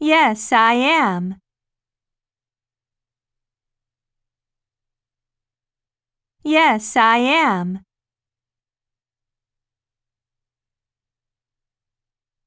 Yes, I am. Yes, I am.